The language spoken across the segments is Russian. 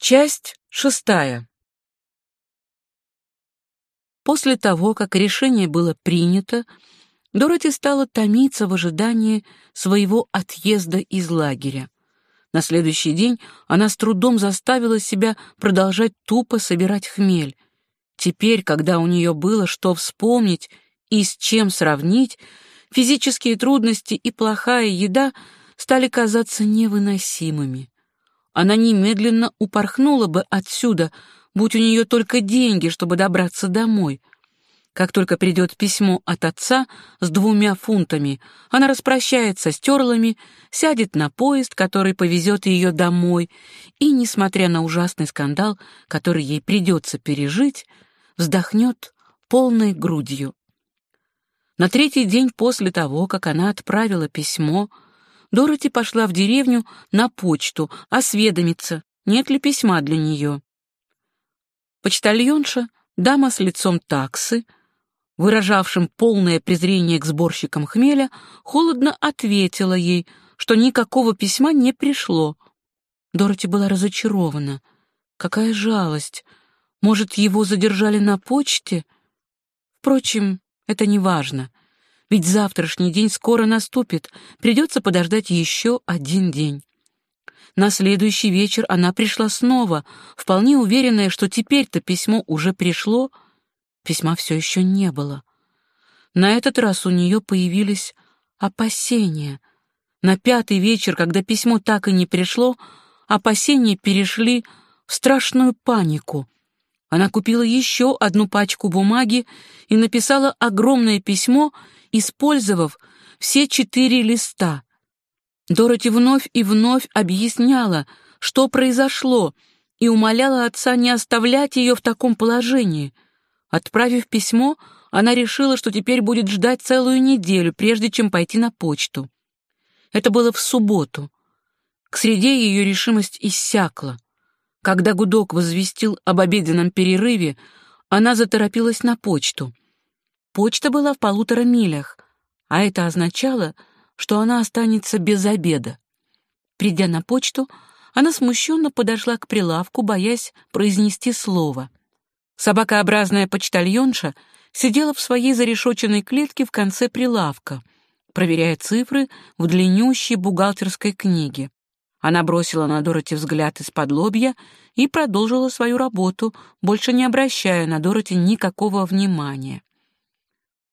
Часть шестая. После того, как решение было принято, Дороти стала томиться в ожидании своего отъезда из лагеря. На следующий день она с трудом заставила себя продолжать тупо собирать хмель. Теперь, когда у нее было что вспомнить и с чем сравнить, физические трудности и плохая еда стали казаться невыносимыми она немедленно упорхнула бы отсюда, будь у нее только деньги, чтобы добраться домой. Как только придет письмо от отца с двумя фунтами, она распрощается с терлами, сядет на поезд, который повезет ее домой, и, несмотря на ужасный скандал, который ей придется пережить, вздохнет полной грудью. На третий день после того, как она отправила письмо, Дороти пошла в деревню на почту осведомиться, нет ли письма для нее. Почтальонша, дама с лицом таксы, выражавшим полное презрение к сборщикам хмеля, холодно ответила ей, что никакого письма не пришло. Дороти была разочарована. Какая жалость! Может, его задержали на почте? Впрочем, это не важно. Ведь завтрашний день скоро наступит, придется подождать еще один день. На следующий вечер она пришла снова, вполне уверенная, что теперь-то письмо уже пришло. Письма все еще не было. На этот раз у нее появились опасения. На пятый вечер, когда письмо так и не пришло, опасения перешли в страшную панику. Она купила еще одну пачку бумаги и написала огромное письмо использовав все четыре листа. Дороти вновь и вновь объясняла, что произошло, и умоляла отца не оставлять ее в таком положении. Отправив письмо, она решила, что теперь будет ждать целую неделю, прежде чем пойти на почту. Это было в субботу. К среде ее решимость иссякла. Когда гудок возвестил об обеденном перерыве, она заторопилась на почту. Почта была в полутора милях, а это означало, что она останется без обеда. Придя на почту, она смущенно подошла к прилавку, боясь произнести слово. Собакообразная почтальонша сидела в своей зарешоченной клетке в конце прилавка, проверяя цифры в длиннющей бухгалтерской книге. Она бросила на Дороти взгляд из-под лобья и продолжила свою работу, больше не обращая на Дороти никакого внимания.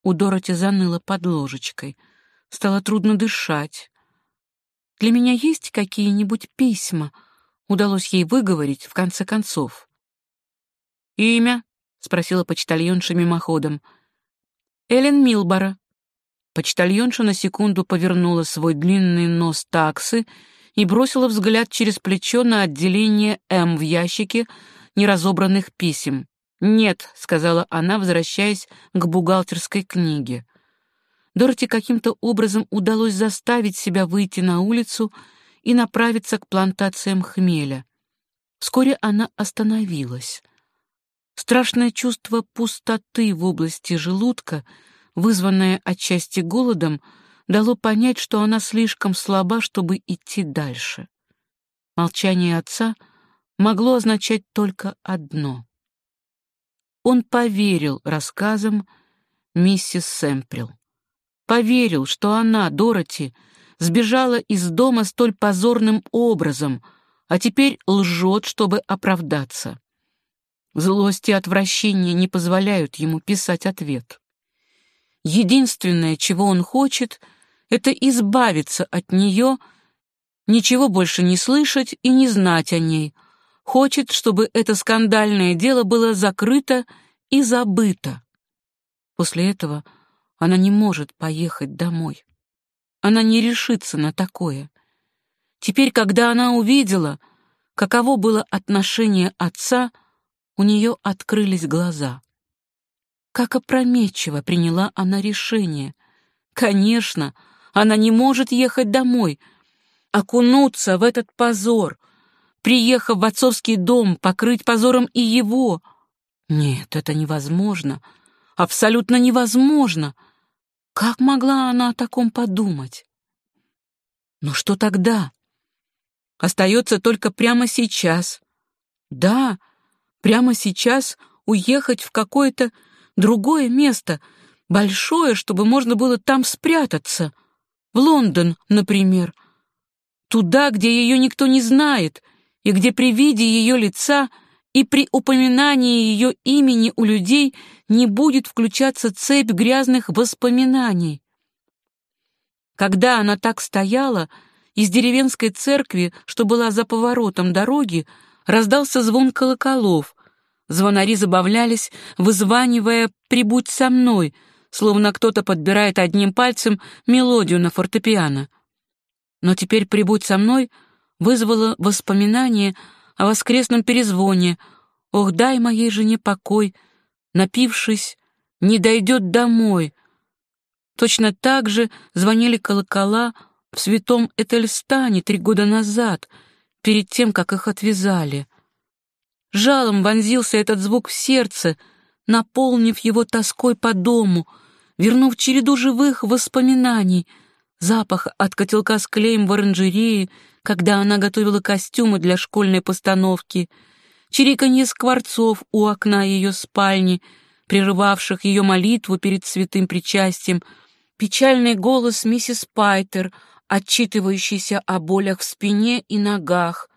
У Дороти заныло под ложечкой. Стало трудно дышать. «Для меня есть какие-нибудь письма?» Удалось ей выговорить, в конце концов. «Имя?» — спросила почтальонша мимоходом. «Эллен Милбора». Почтальонша на секунду повернула свой длинный нос таксы и бросила взгляд через плечо на отделение М в ящике неразобранных писем. «Нет», — сказала она, возвращаясь к бухгалтерской книге. Дороти каким-то образом удалось заставить себя выйти на улицу и направиться к плантациям хмеля. Вскоре она остановилась. Страшное чувство пустоты в области желудка, вызванное отчасти голодом, дало понять, что она слишком слаба, чтобы идти дальше. Молчание отца могло означать только одно. Он поверил рассказам миссис Сэмприл. Поверил, что она, Дороти, сбежала из дома столь позорным образом, а теперь лжет, чтобы оправдаться. Злость и отвращение не позволяют ему писать ответ. Единственное, чего он хочет, это избавиться от нее, ничего больше не слышать и не знать о ней — хочет, чтобы это скандальное дело было закрыто и забыто. После этого она не может поехать домой. Она не решится на такое. Теперь, когда она увидела, каково было отношение отца, у нее открылись глаза. Как опрометчиво приняла она решение. Конечно, она не может ехать домой, окунуться в этот позор — приехав в отцовский дом, покрыть позором и его. Нет, это невозможно. Абсолютно невозможно. Как могла она о таком подумать? Но что тогда? Остается только прямо сейчас Да, прямо сейчас уехать в какое-то другое место, большое, чтобы можно было там спрятаться. В Лондон, например. Туда, где ее никто не знает, и где при виде ее лица и при упоминании ее имени у людей не будет включаться цепь грязных воспоминаний. Когда она так стояла, из деревенской церкви, что была за поворотом дороги, раздался звон колоколов. Звонари забавлялись, вызванивая «Прибудь со мной», словно кто-то подбирает одним пальцем мелодию на фортепиано. Но теперь «Прибудь со мной» вызвало воспоминание о воскресном перезвоне «Ох, дай моей жене покой», напившись, не дойдет домой. Точно так же звонили колокола в святом Этельстане три года назад, перед тем, как их отвязали. Жалом вонзился этот звук в сердце, наполнив его тоской по дому, вернув череду живых воспоминаний, запах от котелка с клеем в оранжерее, когда она готовила костюмы для школьной постановки, чириканье скворцов у окна ее спальни, прерывавших ее молитву перед святым причастием, печальный голос миссис Пайтер — отчитывающийся о болях в спине и ногах,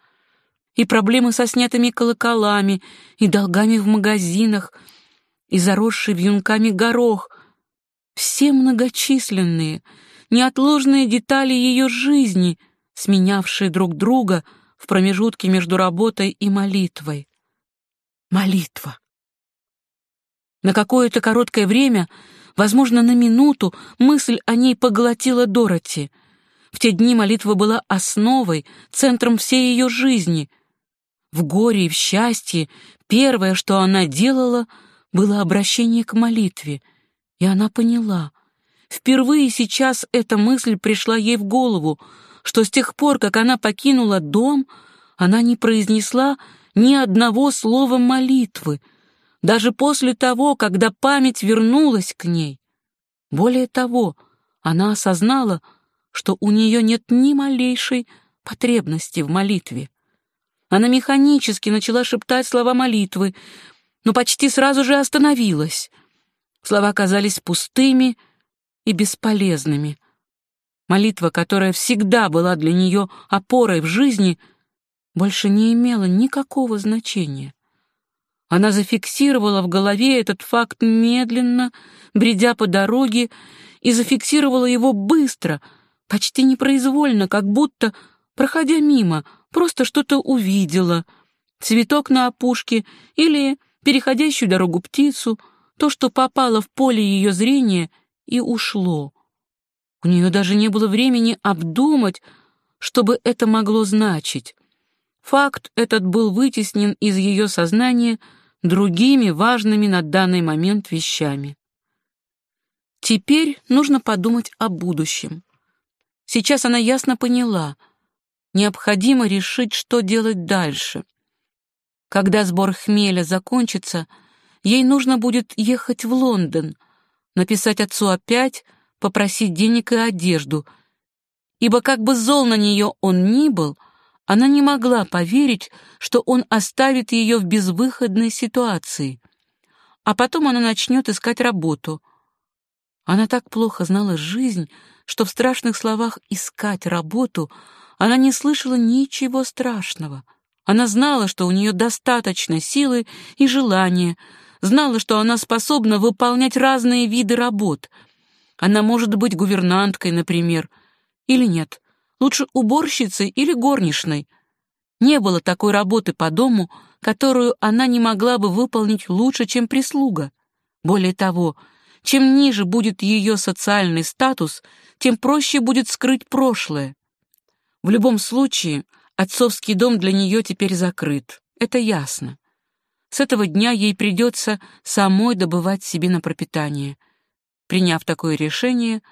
и проблемы со снятыми колоколами, и долгами в магазинах, и заросший вьюнками горох. Все многочисленные, неотложные детали ее жизни, сменявшие друг друга в промежутке между работой и молитвой. Молитва. На какое-то короткое время, возможно, на минуту, мысль о ней поглотила Дороти — в те дни молитва была основой, центром всей ее жизни. В горе и в счастье первое, что она делала, было обращение к молитве. И она поняла. Впервые сейчас эта мысль пришла ей в голову, что с тех пор, как она покинула дом, она не произнесла ни одного слова молитвы, даже после того, когда память вернулась к ней. Более того, она осознала, что у нее нет ни малейшей потребности в молитве. Она механически начала шептать слова молитвы, но почти сразу же остановилась. Слова казались пустыми и бесполезными. Молитва, которая всегда была для нее опорой в жизни, больше не имела никакого значения. Она зафиксировала в голове этот факт медленно, бредя по дороге, и зафиксировала его быстро — почти непроизвольно, как будто, проходя мимо, просто что-то увидела. Цветок на опушке или переходящую дорогу птицу, то, что попало в поле ее зрения и ушло. У нее даже не было времени обдумать, что бы это могло значить. Факт этот был вытеснен из ее сознания другими важными на данный момент вещами. Теперь нужно подумать о будущем. Сейчас она ясно поняла, необходимо решить, что делать дальше. Когда сбор хмеля закончится, ей нужно будет ехать в Лондон, написать отцу опять, попросить денег и одежду, ибо как бы зол на нее он ни был, она не могла поверить, что он оставит ее в безвыходной ситуации. А потом она начнет искать работу. Она так плохо знала жизнь, что в страшных словах «искать работу» она не слышала ничего страшного. Она знала, что у нее достаточно силы и желания, знала, что она способна выполнять разные виды работ. Она может быть гувернанткой, например, или нет, лучше уборщицей или горничной. Не было такой работы по дому, которую она не могла бы выполнить лучше, чем прислуга. Более того, чем ниже будет ее социальный статус, тем проще будет скрыть прошлое. В любом случае, отцовский дом для нее теперь закрыт, это ясно. С этого дня ей придется самой добывать себе на пропитание. Приняв такое решение,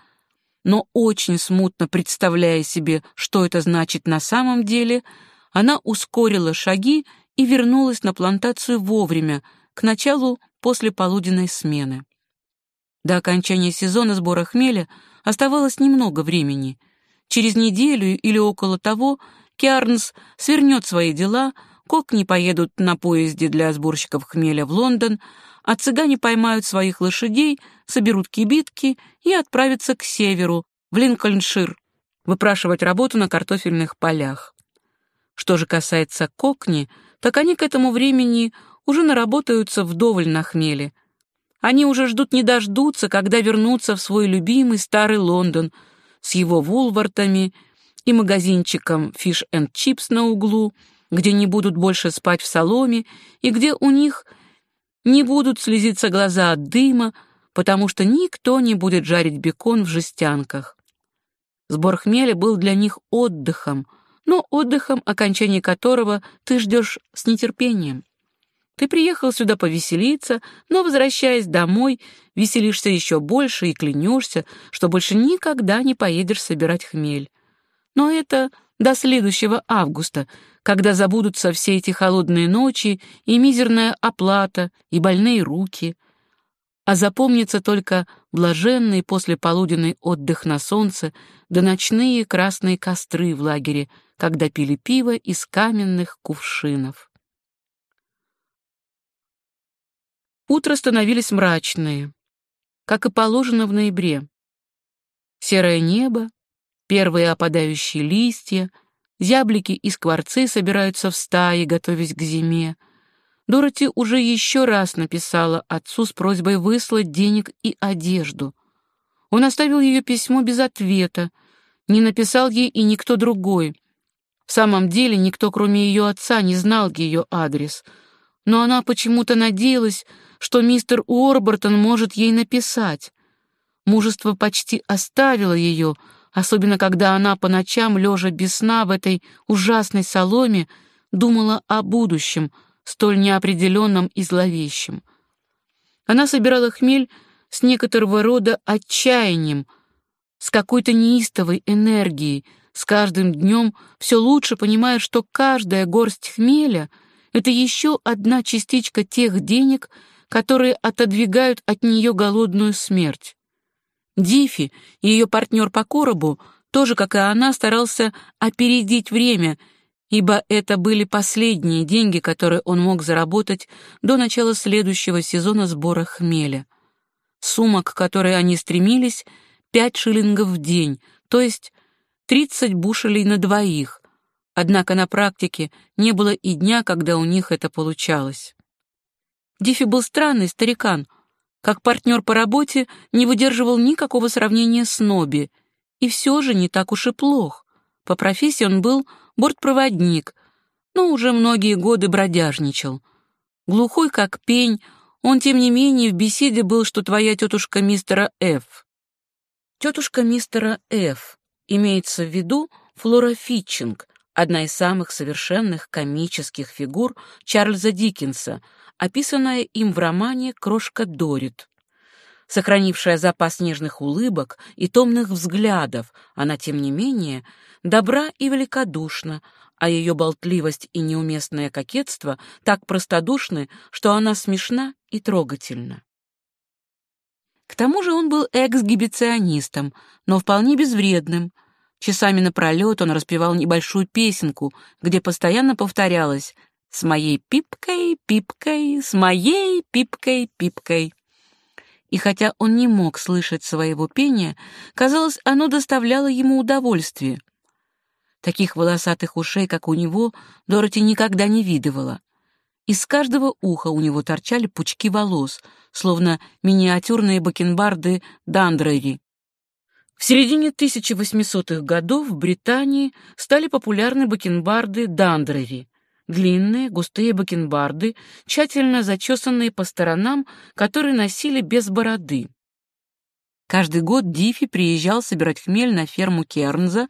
но очень смутно представляя себе, что это значит на самом деле, она ускорила шаги и вернулась на плантацию вовремя, к началу послеполуденной смены. До окончания сезона сбора хмеля оставалось немного времени. Через неделю или около того Киарнс свернет свои дела, кокни поедут на поезде для сборщиков хмеля в Лондон, а цыгане поймают своих лошадей, соберут кибитки и отправятся к северу, в Линкольншир, выпрашивать работу на картофельных полях. Что же касается кокни, так они к этому времени уже наработаются вдоволь на хмеле. Они уже ждут не дождутся, когда вернутся в свой любимый старый Лондон с его вулвартами и магазинчиком Fish and Chips на углу, где не будут больше спать в соломе и где у них не будут слезиться глаза от дыма, потому что никто не будет жарить бекон в жестянках. Сбор хмеля был для них отдыхом, но отдыхом, окончания которого ты ждешь с нетерпением. Ты приехал сюда повеселиться, но, возвращаясь домой, веселишься еще больше и клянешься, что больше никогда не поедешь собирать хмель. Но это до следующего августа, когда забудутся все эти холодные ночи и мизерная оплата, и больные руки, а запомнится только блаженный послеполуденный отдых на солнце да ночные красные костры в лагере, когда пили пиво из каменных кувшинов. Утро становились мрачные, как и положено в ноябре. Серое небо, первые опадающие листья, зяблики и скворцы собираются в стаи, готовясь к зиме. Дороти уже еще раз написала отцу с просьбой выслать денег и одежду. Он оставил ее письмо без ответа, не написал ей и никто другой. В самом деле никто, кроме ее отца, не знал ее адрес, но она почему-то надеялась, что мистер Уорбертон может ей написать. Мужество почти оставило ее, особенно когда она по ночам, лежа без сна в этой ужасной соломе, думала о будущем, столь неопределенном и зловещем. Она собирала хмель с некоторого рода отчаянием, с какой-то неистовой энергией, с каждым днем все лучше понимая, что каждая горсть хмеля — это еще одна частичка тех денег, которые отодвигают от нее голодную смерть. Дифи, ее партнер по коробу, тоже, как и она, старался опередить время, ибо это были последние деньги, которые он мог заработать до начала следующего сезона сбора хмеля. Сумма, к которой они стремились, — пять шиллингов в день, то есть тридцать бушелей на двоих, однако на практике не было и дня, когда у них это получалось. Диффи был странный старикан. Как партнер по работе не выдерживал никакого сравнения с Ноби. И все же не так уж и плох. По профессии он был бортпроводник, но уже многие годы бродяжничал. Глухой как пень, он, тем не менее, в беседе был, что твоя тетушка мистера Ф. Тетушка мистера Ф. Имеется в виду Флора Фитчинг, одна из самых совершенных комических фигур Чарльза Диккенса — описанная им в романе «Крошка Дорит». Сохранившая запас нежных улыбок и томных взглядов, она, тем не менее, добра и великодушна, а ее болтливость и неуместное кокетство так простодушны, что она смешна и трогательна. К тому же он был эксгибиционистом, но вполне безвредным. Часами напролет он распевал небольшую песенку, где постоянно повторялось с моей пипкой, пипкой, с моей пипкой, пипкой. И хотя он не мог слышать своего пения, казалось, оно доставляло ему удовольствие. Таких волосатых ушей, как у него, Дороти никогда не видывала. Из каждого уха у него торчали пучки волос, словно миниатюрные бакенбарды Дандрери. В середине 1800-х годов в Британии стали популярны бакенбарды Дандрери, длинные, густые бакенбарды, тщательно зачесанные по сторонам, которые носили без бороды. Каждый год Диффи приезжал собирать хмель на ферму Кернза,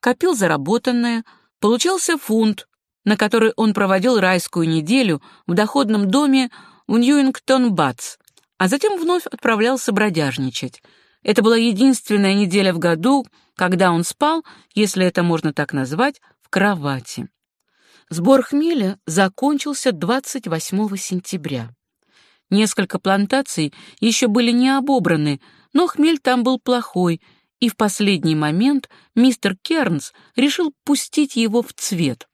копил заработанное, получался фунт, на который он проводил райскую неделю в доходном доме в Ньюингтон-Батс, а затем вновь отправлялся бродяжничать. Это была единственная неделя в году, когда он спал, если это можно так назвать, в кровати. Сбор хмеля закончился 28 сентября. Несколько плантаций еще были не обобраны, но хмель там был плохой, и в последний момент мистер Кернс решил пустить его в цвет.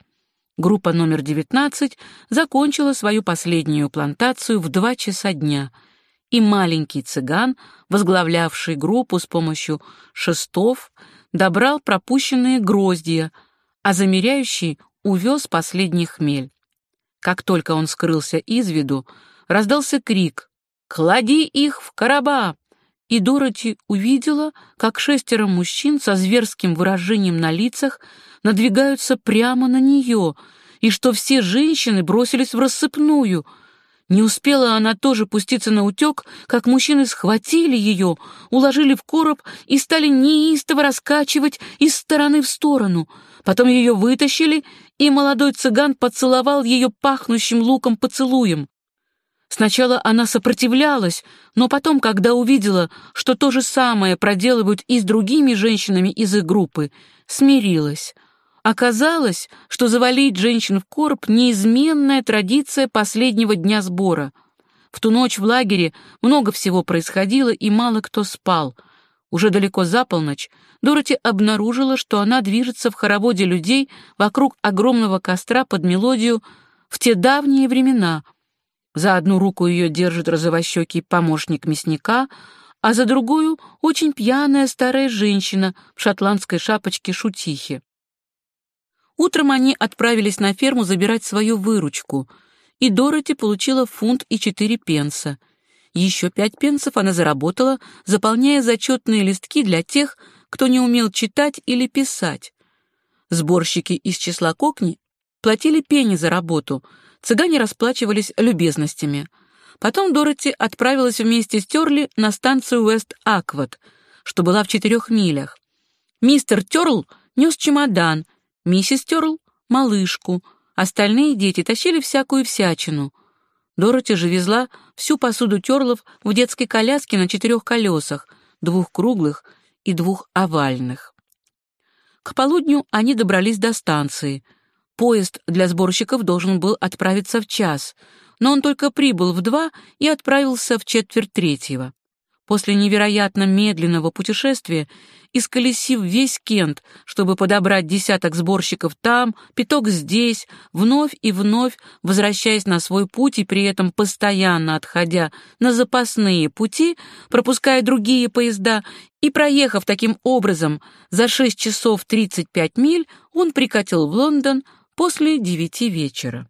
Группа номер 19 закончила свою последнюю плантацию в два часа дня, и маленький цыган, возглавлявший группу с помощью шестов, добрал пропущенные гроздья, а замеряющий увез последний хмель. Как только он скрылся из виду, раздался крик «Клади их в короба!» И Дороти увидела, как шестеро мужчин со зверским выражением на лицах надвигаются прямо на нее, и что все женщины бросились в рассыпную. Не успела она тоже пуститься на утек, как мужчины схватили ее, уложили в короб и стали неистово раскачивать из стороны в сторону. Потом ее вытащили, и молодой цыган поцеловал ее пахнущим луком поцелуем. Сначала она сопротивлялась, но потом, когда увидела, что то же самое проделывают и с другими женщинами из их группы, смирилась. Оказалось, что завалить женщин в короб — неизменная традиция последнего дня сбора. В ту ночь в лагере много всего происходило, и мало кто спал. Уже далеко за полночь Дороти обнаружила, что она движется в хороводе людей вокруг огромного костра под мелодию «В те давние времена», за одну руку ее держит розовощекий помощник мясника, а за другую — очень пьяная старая женщина в шотландской шапочке шутихи. Утром они отправились на ферму забирать свою выручку, и Дороти получила фунт и четыре пенса. Еще пять пенсов она заработала, заполняя зачетные листки для тех, кто не умел читать или писать. Сборщики из числа кокни платили пени за работу — Цыгане расплачивались любезностями. Потом Дороти отправилась вместе с Терли на станцию Уэст-Аквот, что была в четырех милях. Мистер Терл нес чемодан, миссис Терл — малышку, остальные дети тащили всякую всячину. Дороти же везла всю посуду Терлов в детской коляске на четырех колесах, двух круглых и двух овальных. К полудню они добрались до станции — Поезд для сборщиков должен был отправиться в час, но он только прибыл в два и отправился в четверть третьего. После невероятно медленного путешествия, исколесив весь Кент, чтобы подобрать десяток сборщиков там, пяток здесь, вновь и вновь возвращаясь на свой путь и при этом постоянно отходя на запасные пути, пропуская другие поезда, и проехав таким образом за 6 часов 35 миль, он прикатил в Лондон после девяти вечера.